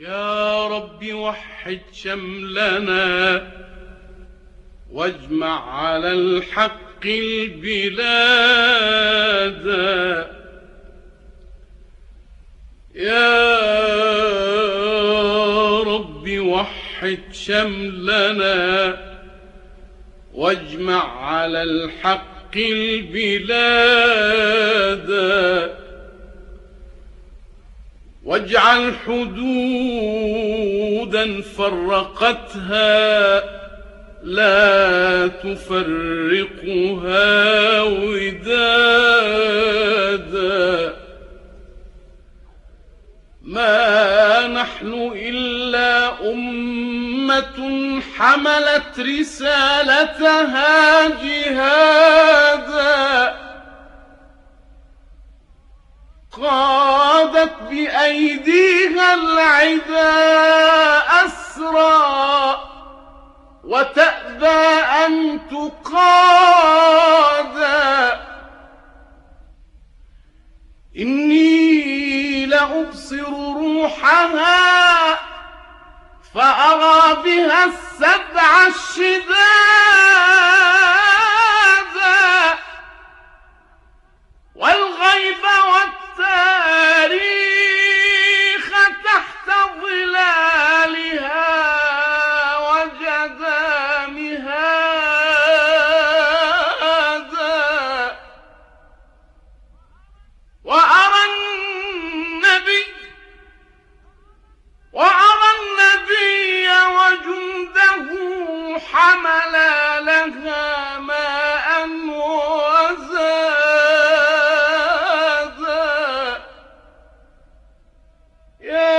يا رب وحد شملنا واجمع على الحق البلاد. يا رب وحد شملنا واجمع على الحق البلاد. واجعل حدودا فرقتها لا تفرقها ودادا. ما نحن إلا أمة حملت رسالتها جهادا. قادت بأيديها العدا أسرى وتأبى أن تقادا إني لأبصر روحها فأرى بها حمل لها ماء وزادا يا